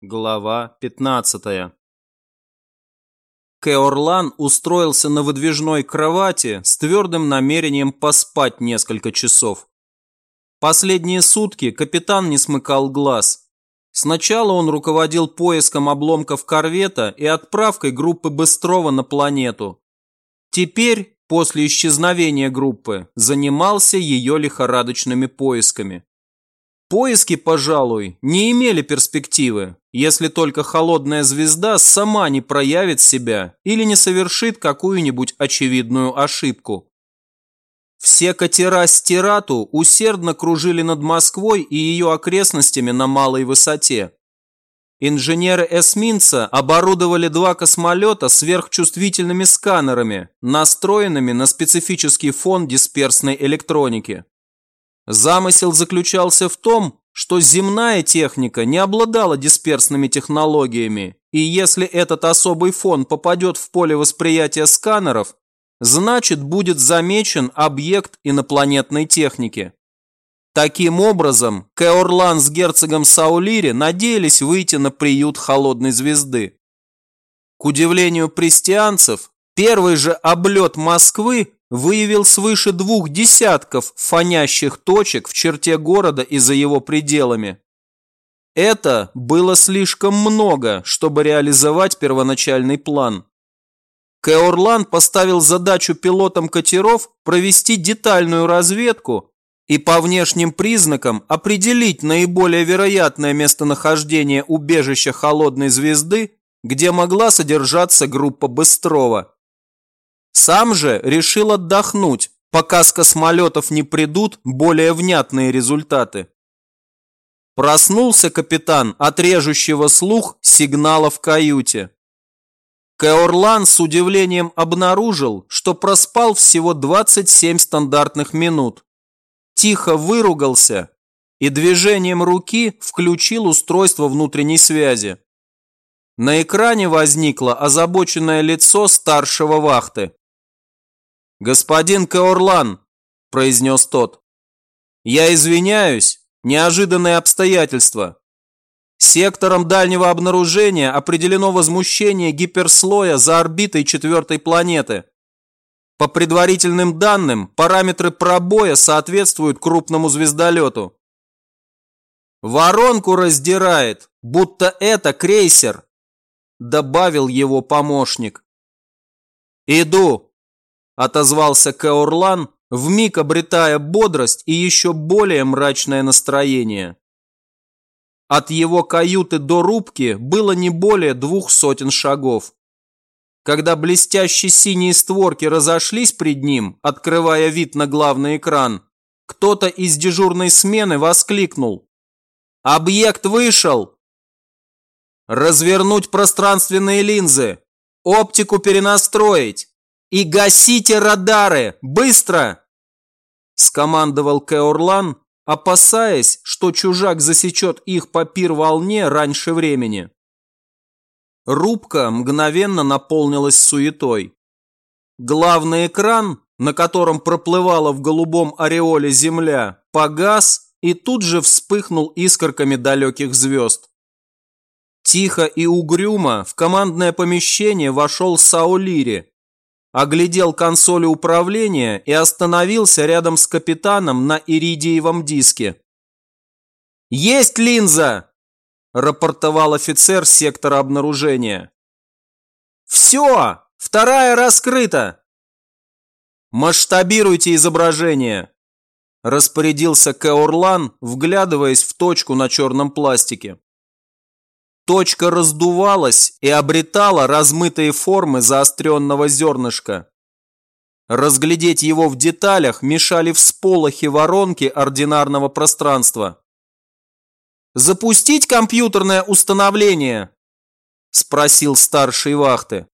Глава 15 Кеорлан устроился на выдвижной кровати с твердым намерением поспать несколько часов. Последние сутки капитан не смыкал глаз. Сначала он руководил поиском обломков корвета и отправкой группы Быстрова на планету. Теперь, после исчезновения группы, занимался ее лихорадочными поисками. Поиски, пожалуй, не имели перспективы, если только холодная звезда сама не проявит себя или не совершит какую-нибудь очевидную ошибку. Все катера Стирату усердно кружили над Москвой и ее окрестностями на малой высоте. Инженеры эсминца оборудовали два космолета сверхчувствительными сканерами, настроенными на специфический фон дисперсной электроники. Замысел заключался в том, что земная техника не обладала дисперсными технологиями, и если этот особый фон попадет в поле восприятия сканеров, значит будет замечен объект инопланетной техники. Таким образом, Кеорлан с герцогом Саулири надеялись выйти на приют холодной звезды. К удивлению престианцев, первый же облет Москвы выявил свыше двух десятков фонящих точек в черте города и за его пределами. Это было слишком много, чтобы реализовать первоначальный план. Кеорлан поставил задачу пилотам катеров провести детальную разведку и по внешним признакам определить наиболее вероятное местонахождение убежища холодной звезды, где могла содержаться группа Быстрова. Сам же решил отдохнуть, пока с космолетов не придут более внятные результаты. Проснулся капитан от режущего слух сигнала в каюте. Кеорлан с удивлением обнаружил, что проспал всего 27 стандартных минут. Тихо выругался и движением руки включил устройство внутренней связи. На экране возникло озабоченное лицо старшего вахты. «Господин Каорлан», – произнес тот, – «я извиняюсь, неожиданные обстоятельства. Сектором дальнего обнаружения определено возмущение гиперслоя за орбитой четвертой планеты. По предварительным данным, параметры пробоя соответствуют крупному звездолету. Воронку раздирает, будто это крейсер, добавил его помощник. Иду, отозвался Каорлан, вмиг обретая бодрость и еще более мрачное настроение. От его каюты до рубки было не более двух сотен шагов. Когда блестящие синие створки разошлись пред ним, открывая вид на главный экран, кто-то из дежурной смены воскликнул. «Объект вышел!» «Развернуть пространственные линзы! Оптику перенастроить! «И гасите радары! Быстро!» Скомандовал Кеорлан, опасаясь, что чужак засечет их по пир-волне раньше времени. Рубка мгновенно наполнилась суетой. Главный экран, на котором проплывала в голубом ореоле земля, погас и тут же вспыхнул искорками далеких звезд. Тихо и угрюмо в командное помещение вошел Саулири, оглядел консоли управления и остановился рядом с капитаном на иридиевом диске. «Есть линза!» – рапортовал офицер сектора обнаружения. «Все! Вторая раскрыта!» «Масштабируйте изображение!» – распорядился Кеорлан, вглядываясь в точку на черном пластике. Точка раздувалась и обретала размытые формы заостренного зернышка. Разглядеть его в деталях мешали всполохи воронки ординарного пространства. «Запустить компьютерное установление?» – спросил старший вахты.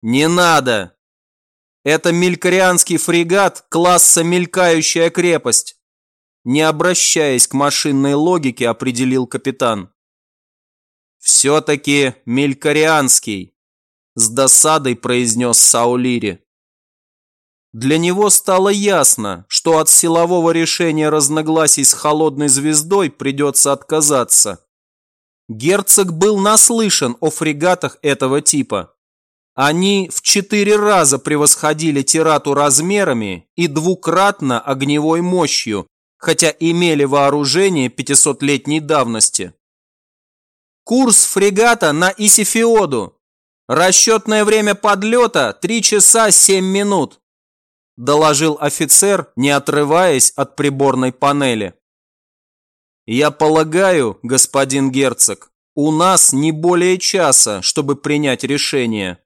«Не надо. Это мелькарианский фрегат класса «Мелькающая крепость», не обращаясь к машинной логике, определил капитан. «Все-таки мелькарианский», – с досадой произнес Саулири. Для него стало ясно, что от силового решения разногласий с холодной звездой придется отказаться. Герцог был наслышан о фрегатах этого типа. Они в четыре раза превосходили тирату размерами и двукратно огневой мощью, хотя имели вооружение 500-летней давности. Курс фрегата на Исифиоду. Расчетное время подлета 3 часа 7 минут, доложил офицер, не отрываясь от приборной панели. Я полагаю, господин герцог, у нас не более часа, чтобы принять решение.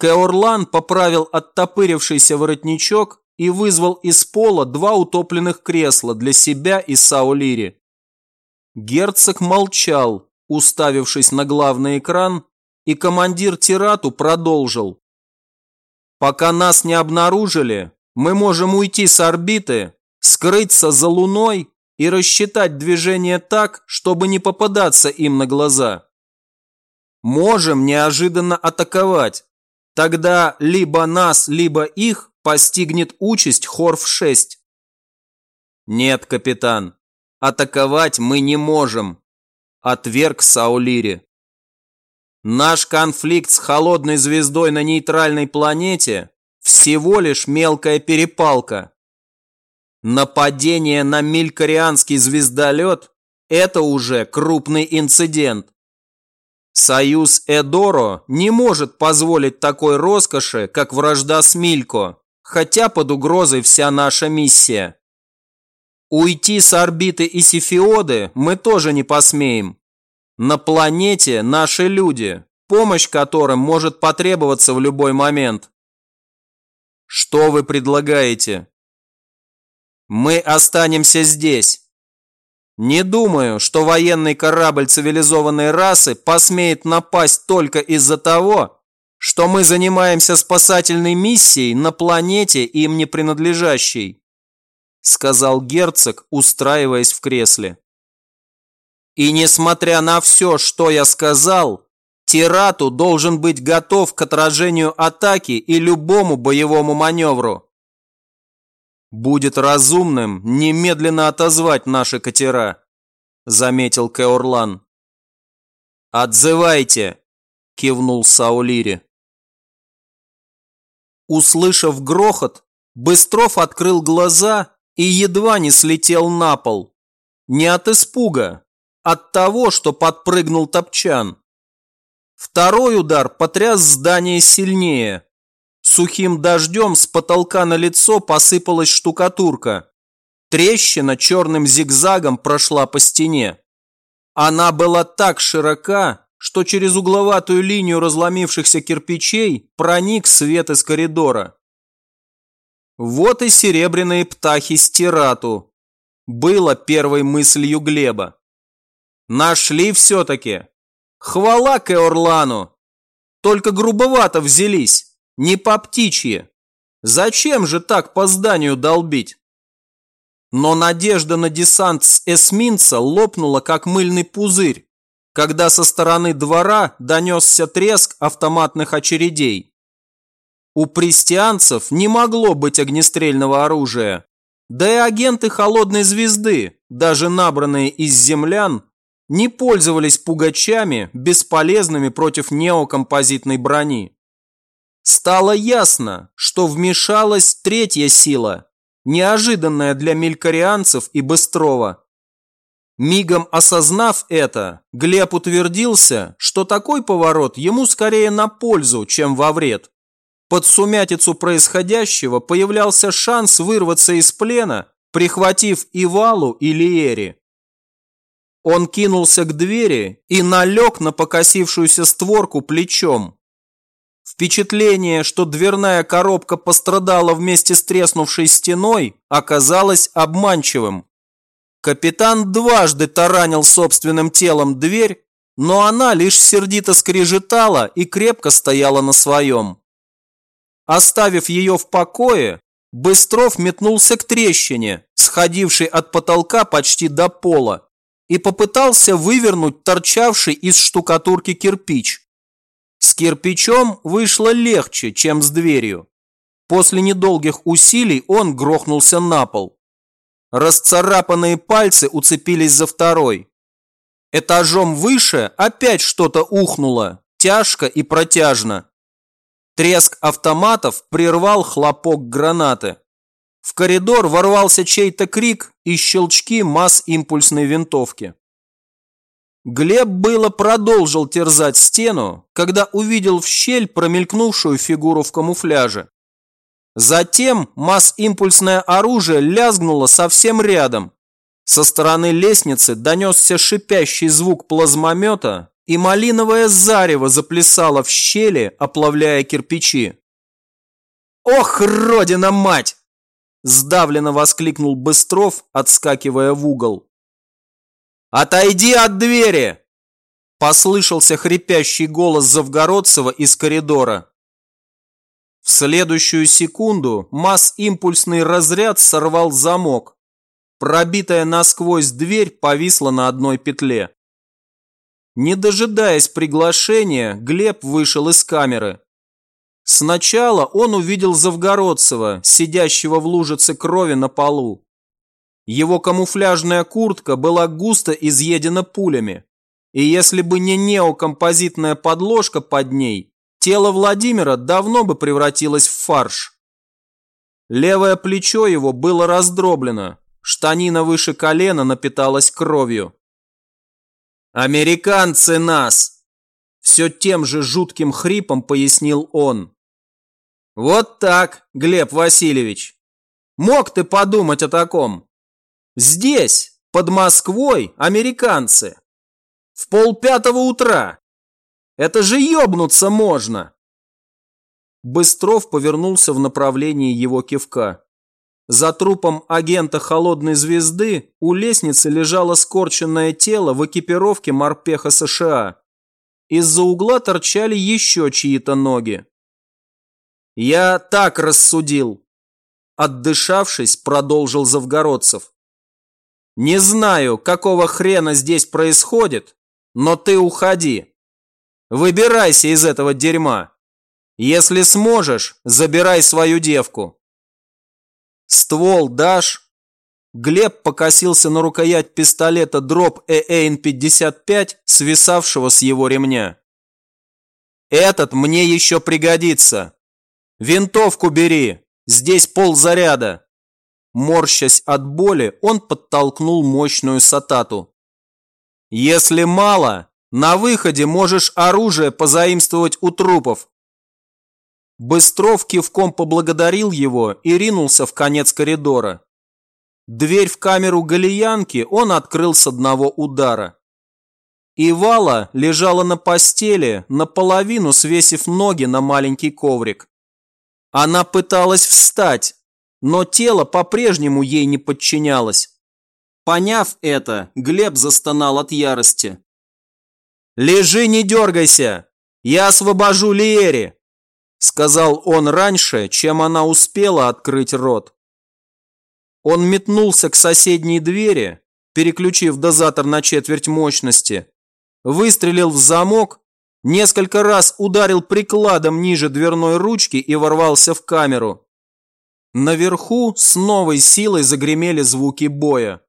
Кеорлан поправил оттопырившийся воротничок и вызвал из пола два утопленных кресла для себя и Саулири. Герцог молчал, уставившись на главный экран, и командир Тирату продолжил. «Пока нас не обнаружили, мы можем уйти с орбиты, скрыться за Луной и рассчитать движение так, чтобы не попадаться им на глаза. Можем неожиданно атаковать, Тогда либо нас, либо их постигнет участь Хорф-6. Нет, капитан, атаковать мы не можем, отверг Саулири. Наш конфликт с холодной звездой на нейтральной планете всего лишь мелкая перепалка. Нападение на милькарианский звездолет – это уже крупный инцидент. Союз Эдоро не может позволить такой роскоши, как вражда с Милько, хотя под угрозой вся наша миссия. Уйти с орбиты Исифиоды мы тоже не посмеем. На планете наши люди, помощь которым может потребоваться в любой момент. Что вы предлагаете? Мы останемся здесь. Не думаю, что военный корабль цивилизованной расы посмеет напасть только из-за того, что мы занимаемся спасательной миссией на планете им не принадлежащей, сказал герцог, устраиваясь в кресле. И несмотря на все, что я сказал, Тирату должен быть готов к отражению атаки и любому боевому маневру. «Будет разумным немедленно отозвать наши катера», – заметил Кеорлан. «Отзывайте!» – кивнул Саулири. Услышав грохот, Быстров открыл глаза и едва не слетел на пол. Не от испуга, от того, что подпрыгнул топчан. Второй удар потряс здание сильнее, Сухим дождем с потолка на лицо посыпалась штукатурка. Трещина черным зигзагом прошла по стене. Она была так широка, что через угловатую линию разломившихся кирпичей проник свет из коридора. Вот и серебряные птахи стирату. Было первой мыслью Глеба. Нашли все-таки. Хвала Кеорлану. Только грубовато взялись. Не по птичьи. Зачем же так по зданию долбить? Но надежда на десант с эсминца лопнула, как мыльный пузырь, когда со стороны двора донесся треск автоматных очередей. У престианцев не могло быть огнестрельного оружия, да и агенты холодной звезды, даже набранные из землян, не пользовались пугачами, бесполезными против неокомпозитной брони. Стало ясно, что вмешалась третья сила, неожиданная для мелькарианцев и Быстрова. Мигом осознав это, Глеб утвердился, что такой поворот ему скорее на пользу, чем во вред. Под сумятицу происходящего появлялся шанс вырваться из плена, прихватив и Валу, и Лиери. Он кинулся к двери и налег на покосившуюся створку плечом. Впечатление, что дверная коробка пострадала вместе с треснувшей стеной, оказалось обманчивым. Капитан дважды таранил собственным телом дверь, но она лишь сердито скрежетала и крепко стояла на своем. Оставив ее в покое, Быстров метнулся к трещине, сходившей от потолка почти до пола, и попытался вывернуть торчавший из штукатурки кирпич. С кирпичом вышло легче, чем с дверью. После недолгих усилий он грохнулся на пол. Расцарапанные пальцы уцепились за второй. Этажом выше опять что-то ухнуло, тяжко и протяжно. Треск автоматов прервал хлопок гранаты. В коридор ворвался чей-то крик и щелчки масс-импульсной винтовки. Глеб было продолжил терзать стену, когда увидел в щель промелькнувшую фигуру в камуфляже. Затем масс-импульсное оружие лязгнуло совсем рядом. Со стороны лестницы донесся шипящий звук плазмомета, и малиновое зарево заплясало в щели, оплавляя кирпичи. «Ох, родина мать!» Сдавленно воскликнул Быстров, отскакивая в угол. «Отойди от двери!» Послышался хрипящий голос Завгородцева из коридора. В следующую секунду масс-импульсный разряд сорвал замок. Пробитая насквозь дверь повисла на одной петле. Не дожидаясь приглашения, Глеб вышел из камеры. Сначала он увидел Завгородцева, сидящего в лужице крови на полу. Его камуфляжная куртка была густо изъедена пулями. И если бы не неокомпозитная подложка под ней, тело Владимира давно бы превратилось в фарш. Левое плечо его было раздроблено, штанина выше колена напиталась кровью. «Американцы нас!» Все тем же жутким хрипом пояснил он. «Вот так, Глеб Васильевич. Мог ты подумать о таком?» Здесь, под Москвой, американцы. В полпятого утра. Это же ёбнуться можно. Быстров повернулся в направлении его кивка. За трупом агента холодной звезды у лестницы лежало скорченное тело в экипировке морпеха США. Из-за угла торчали еще чьи-то ноги. «Я так рассудил», – отдышавшись, продолжил Завгородцев. Не знаю, какого хрена здесь происходит, но ты уходи. Выбирайся из этого дерьма. Если сможешь, забирай свою девку. Ствол дашь? Глеб покосился на рукоять пистолета дроп ЭЭН-55, свисавшего с его ремня. Этот мне еще пригодится. Винтовку бери, здесь пол заряда. Морщась от боли, он подтолкнул мощную сатату. «Если мало, на выходе можешь оружие позаимствовать у трупов». Быстров кивком поблагодарил его и ринулся в конец коридора. Дверь в камеру галиянки он открыл с одного удара. Ивала лежала на постели, наполовину свесив ноги на маленький коврик. Она пыталась встать, но тело по-прежнему ей не подчинялось. Поняв это, Глеб застонал от ярости. «Лежи, не дергайся! Я освобожу Лиери!» Сказал он раньше, чем она успела открыть рот. Он метнулся к соседней двери, переключив дозатор на четверть мощности, выстрелил в замок, несколько раз ударил прикладом ниже дверной ручки и ворвался в камеру. Наверху с новой силой загремели звуки боя.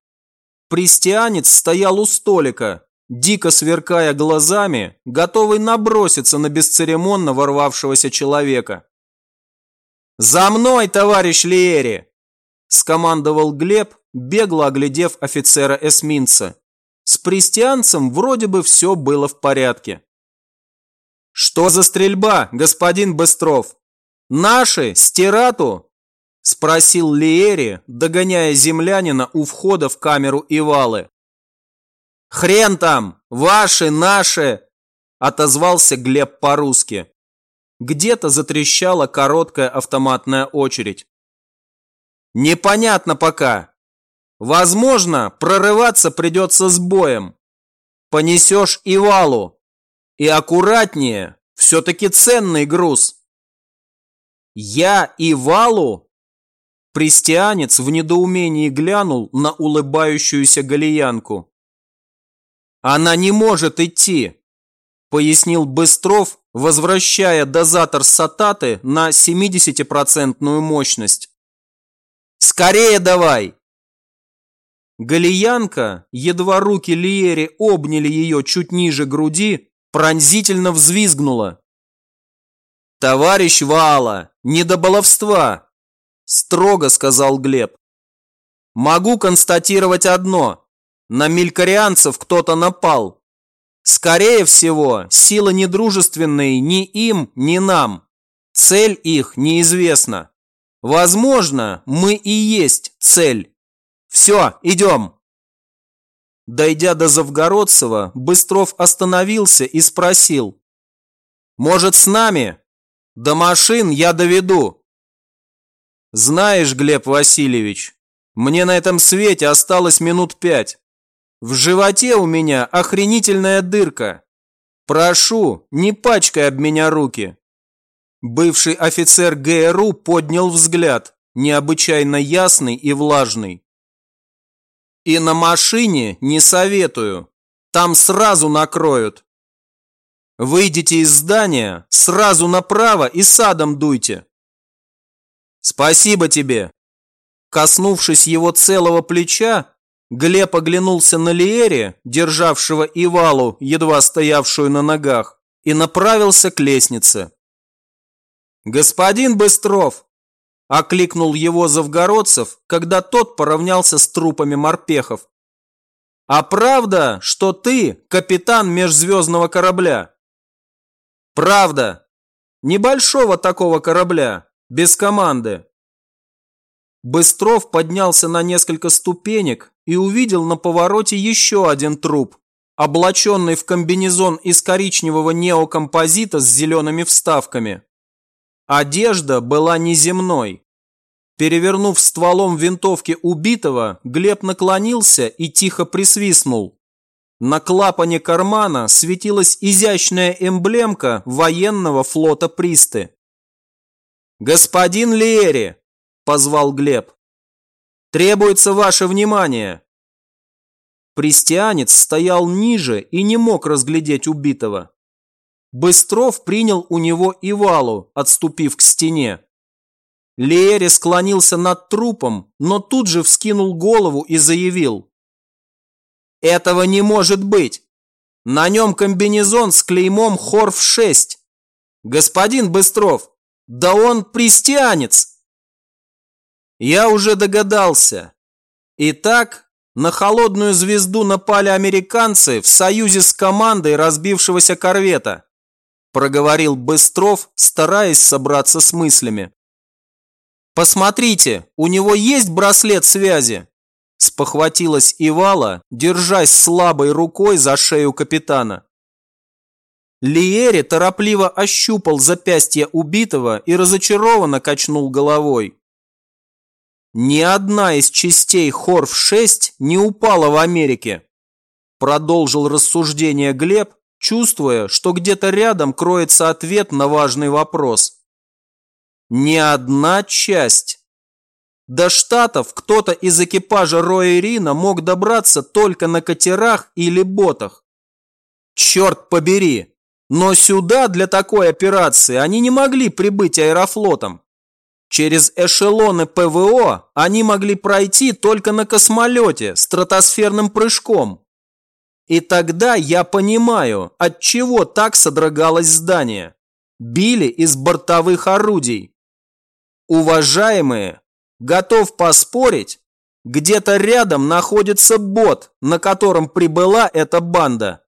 Пристианец стоял у столика, дико сверкая глазами, готовый наброситься на бесцеремонно ворвавшегося человека. «За мной, товарищ Лиери!» – скомандовал Глеб, бегло оглядев офицера эсминца. С пристианцем вроде бы все было в порядке. «Что за стрельба, господин Быстров? Наши, Стирату, Спросил Лиери, догоняя землянина у входа в камеру Ивалы. «Хрен там! Ваши, наши!» Отозвался Глеб по-русски. Где-то затрещала короткая автоматная очередь. «Непонятно пока. Возможно, прорываться придется с боем. Понесешь Ивалу. И аккуратнее, все-таки ценный груз». «Я Ивалу?» Пристианец в недоумении глянул на улыбающуюся галиянку. «Она не может идти», – пояснил Быстров, возвращая дозатор сататы на 70% мощность. «Скорее давай!» Галиянка, едва руки Лиери обняли ее чуть ниже груди, пронзительно взвизгнула. «Товарищ Вала, не до баловства!» – строго сказал Глеб. «Могу констатировать одно. На мелькарианцев кто-то напал. Скорее всего, силы недружественные ни им, ни нам. Цель их неизвестна. Возможно, мы и есть цель. Все, идем. Дойдя до Завгородцева, Быстров остановился и спросил. Может, с нами? До машин я доведу. Знаешь, Глеб Васильевич, мне на этом свете осталось минут пять. В животе у меня охренительная дырка. Прошу, не пачкай об меня руки. Бывший офицер ГРУ поднял взгляд, необычайно ясный и влажный. И на машине не советую. Там сразу накроют. Выйдите из здания, сразу направо и садом дуйте. Спасибо тебе. Коснувшись его целого плеча, Глеб оглянулся на Лиере, державшего Ивалу, едва стоявшую на ногах, и направился к лестнице. «Господин Быстров!» – окликнул его Завгородцев, когда тот поравнялся с трупами морпехов. «А правда, что ты капитан межзвездного корабля?» «Правда. Небольшого такого корабля, без команды». Быстров поднялся на несколько ступенек и увидел на повороте еще один труп, облаченный в комбинезон из коричневого неокомпозита с зелеными вставками. Одежда была неземной. Перевернув стволом винтовки убитого, Глеб наклонился и тихо присвистнул. На клапане кармана светилась изящная эмблемка военного флота Присты. «Господин Лиери!» – позвал Глеб. «Требуется ваше внимание!» Пристианец стоял ниже и не мог разглядеть убитого. Быстров принял у него Ивалу, отступив к стене. Леери склонился над трупом, но тут же вскинул голову и заявил. «Этого не может быть! На нем комбинезон с клеймом Хорф-6! Господин Быстров, да он пристианец!» Я уже догадался. Итак, на холодную звезду напали американцы в союзе с командой разбившегося корвета проговорил Быстров, стараясь собраться с мыслями. «Посмотрите, у него есть браслет связи!» Спохватилась Ивала, держась слабой рукой за шею капитана. Лиери торопливо ощупал запястье убитого и разочарованно качнул головой. Ни одна из частей Хорф-6 не упала в Америке. Продолжил рассуждение Глеб, чувствуя, что где-то рядом кроется ответ на важный вопрос. Ни одна часть. До Штатов кто-то из экипажа Роя Рина мог добраться только на катерах или ботах. Черт побери! Но сюда для такой операции они не могли прибыть аэрофлотом. Через эшелоны ПВО они могли пройти только на космолете стратосферным прыжком. И тогда я понимаю, от чего так содрогалось здание. Били из бортовых орудий. Уважаемые, готов поспорить, где-то рядом находится бот, на котором прибыла эта банда.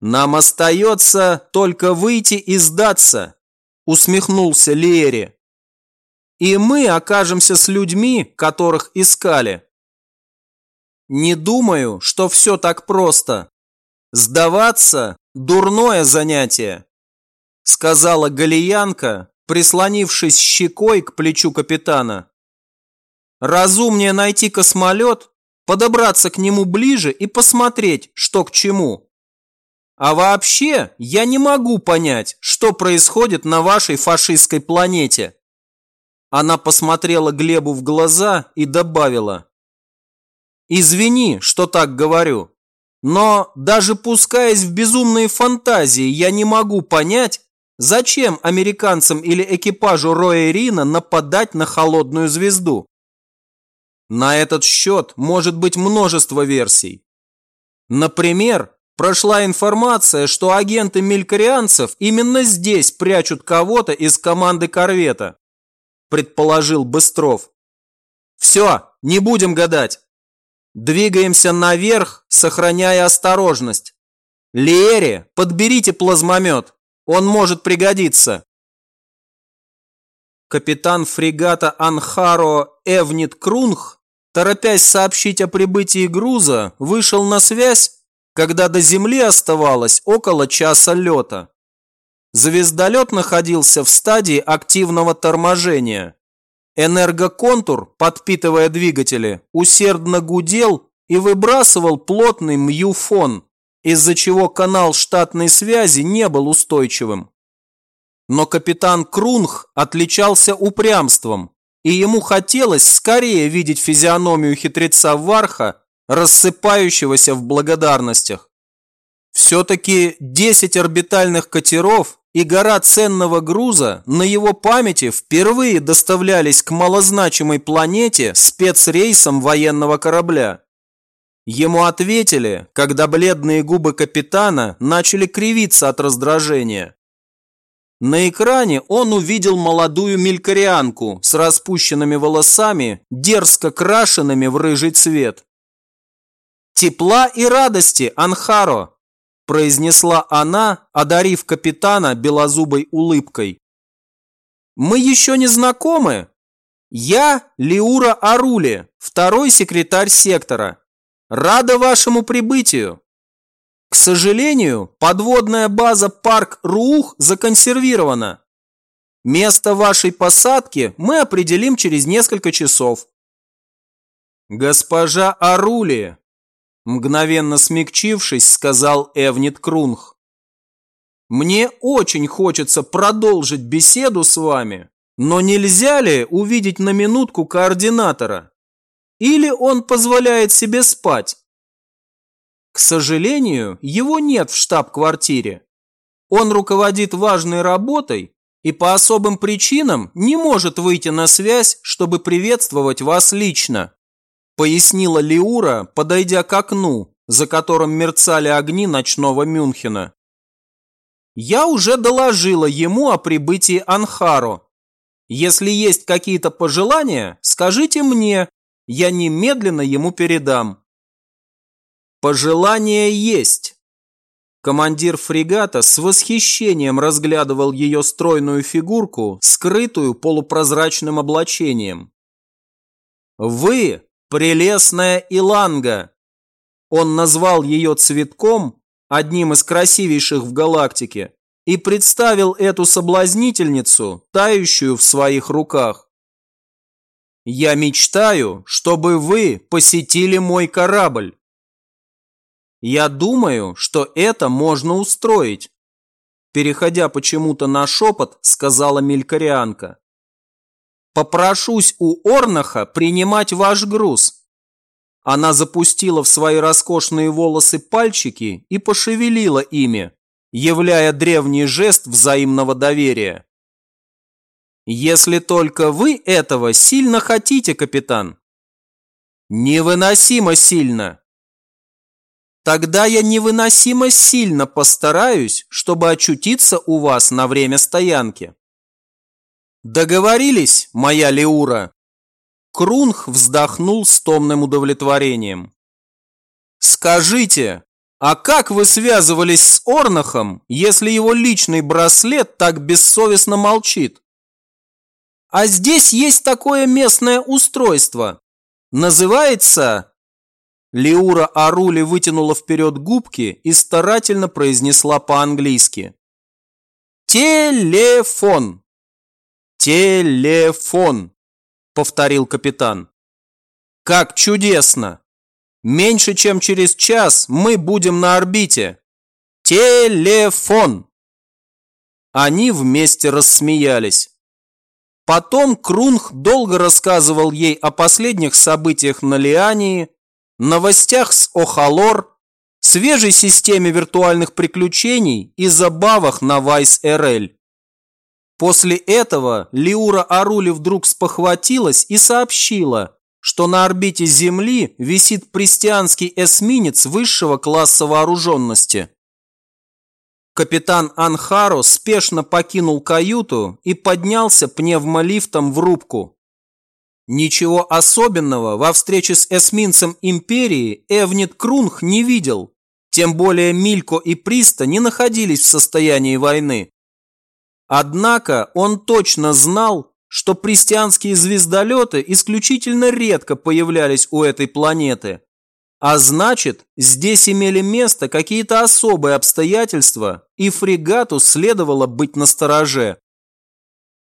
Нам остается только выйти и сдаться, усмехнулся Лери. И мы окажемся с людьми, которых искали. Не думаю, что все так просто. Сдаваться – дурное занятие, сказала Галиянка, прислонившись щекой к плечу капитана. Разумнее найти космолет, подобраться к нему ближе и посмотреть, что к чему. А вообще, я не могу понять, что происходит на вашей фашистской планете. Она посмотрела Глебу в глаза и добавила. Извини, что так говорю. Но даже пускаясь в безумные фантазии, я не могу понять, зачем американцам или экипажу Роя Рина нападать на холодную звезду. На этот счет может быть множество версий. Например, прошла информация, что агенты мелькарианцев именно здесь прячут кого-то из команды корвета, предположил Быстров. Все, не будем гадать. Двигаемся наверх, сохраняя осторожность. Лиэри, подберите плазмомет, он может пригодиться. Капитан фрегата Анхаро Эвнит Крунг, торопясь сообщить о прибытии груза, вышел на связь, когда до земли оставалось около часа лета. Звездолет находился в стадии активного торможения. Энергоконтур, подпитывая двигатели, усердно гудел и выбрасывал плотный мьюфон, из-за чего канал штатной связи не был устойчивым. Но капитан Крунг отличался упрямством, и ему хотелось скорее видеть физиономию хитреца Варха, рассыпающегося в благодарностях. Все-таки 10 орбитальных катеров и гора ценного груза на его памяти впервые доставлялись к малозначимой планете спецрейсом военного корабля. Ему ответили, когда бледные губы капитана начали кривиться от раздражения. На экране он увидел молодую мелькарианку с распущенными волосами, дерзко крашенными в рыжий цвет. «Тепла и радости, Анхаро!» – произнесла она, одарив капитана белозубой улыбкой. «Мы еще не знакомы. Я Лиура Арули, второй секретарь сектора. Рада вашему прибытию!» К сожалению, подводная база Парк Рух законсервирована. Место вашей посадки мы определим через несколько часов. Госпожа Арули, мгновенно смягчившись, сказал Эвнит Крунг. Мне очень хочется продолжить беседу с вами, но нельзя ли увидеть на минутку координатора? Или он позволяет себе спать? К сожалению, его нет в штаб-квартире. Он руководит важной работой и по особым причинам не может выйти на связь, чтобы приветствовать вас лично», пояснила Лиура, подойдя к окну, за которым мерцали огни ночного Мюнхена. «Я уже доложила ему о прибытии Анхаро. Если есть какие-то пожелания, скажите мне, я немедленно ему передам». Пожелание есть. Командир фрегата с восхищением разглядывал ее стройную фигурку, скрытую полупрозрачным облачением. «Вы – прелестная Иланга!» Он назвал ее цветком, одним из красивейших в галактике, и представил эту соблазнительницу, тающую в своих руках. «Я мечтаю, чтобы вы посетили мой корабль. Я думаю, что это можно устроить. Переходя почему-то на шепот, сказала мелькарианка. Попрошусь у Орнаха принимать ваш груз. Она запустила в свои роскошные волосы пальчики и пошевелила ими, являя древний жест взаимного доверия. Если только вы этого сильно хотите, капитан. Невыносимо сильно. Тогда я невыносимо сильно постараюсь, чтобы очутиться у вас на время стоянки. Договорились, моя Леура? Крунг вздохнул с томным удовлетворением. Скажите, а как вы связывались с Орнахом, если его личный браслет так бессовестно молчит? А здесь есть такое местное устройство. Называется Лиура Арули вытянула вперед губки и старательно произнесла по-английски. «Телефон!» «Телефон!» – повторил капитан. «Как чудесно! Меньше чем через час мы будем на орбите! Телефон!» Они вместе рассмеялись. Потом Крунг долго рассказывал ей о последних событиях на Лиании, новостях с Охалор, свежей системе виртуальных приключений и забавах на Вайс РЛ. После этого Лиура Арули вдруг спохватилась и сообщила, что на орбите Земли висит престианский эсминец высшего класса вооруженности. Капитан Анхаро спешно покинул каюту и поднялся пневмолифтом в рубку. Ничего особенного во встрече с эсминцем Империи Эвнит Крунх не видел, тем более Милько и Приста не находились в состоянии войны. Однако он точно знал, что пристианские звездолеты исключительно редко появлялись у этой планеты. А значит, здесь имели место какие-то особые обстоятельства, и фрегату следовало быть настороже.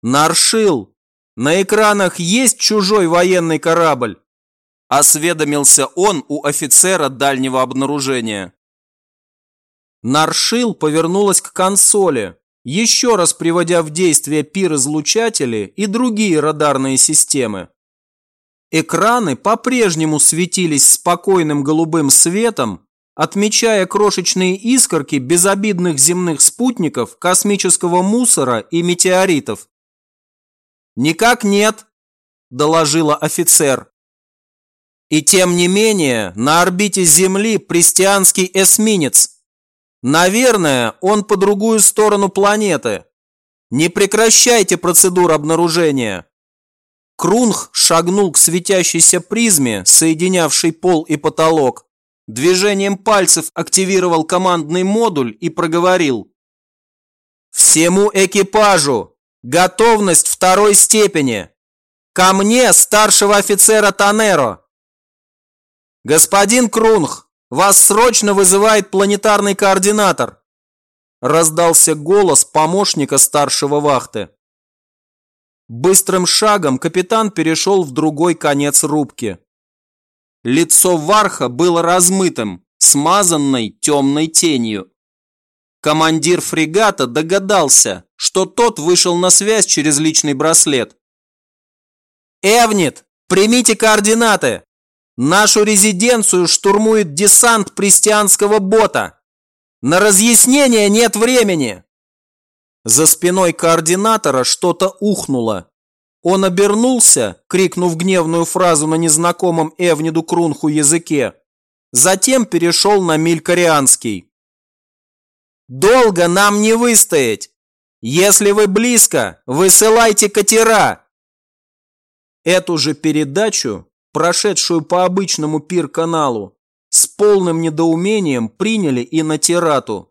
«Наршил, на экранах есть чужой военный корабль?» Осведомился он у офицера дальнего обнаружения. Наршил повернулась к консоли, еще раз приводя в действие пир-излучатели и другие радарные системы. Экраны по-прежнему светились спокойным голубым светом, отмечая крошечные искорки безобидных земных спутников, космического мусора и метеоритов. «Никак нет», – доложила офицер. И тем не менее, на орбите Земли престианский эсминец – Наверное, он по другую сторону планеты. Не прекращайте процедуру обнаружения. Крунг шагнул к светящейся призме, соединявшей пол и потолок. Движением пальцев активировал командный модуль и проговорил. «Всему экипажу! Готовность второй степени! Ко мне, старшего офицера Танеро!» «Господин Крунг, вас срочно вызывает планетарный координатор!» Раздался голос помощника старшего вахты. Быстрым шагом капитан перешел в другой конец рубки. Лицо Варха было размытым, смазанной темной тенью. Командир фрегата догадался, что тот вышел на связь через личный браслет. «Эвнит, примите координаты!» Нашу резиденцию штурмует десант пристианского бота. На разъяснение нет времени. За спиной координатора что-то ухнуло. Он обернулся, крикнув гневную фразу на незнакомом Эвниду Крунху языке. Затем перешел на милькарианский. «Долго нам не выстоять! Если вы близко, высылайте катера!» Эту же передачу прошедшую по обычному пир-каналу, с полным недоумением приняли и на Тирату.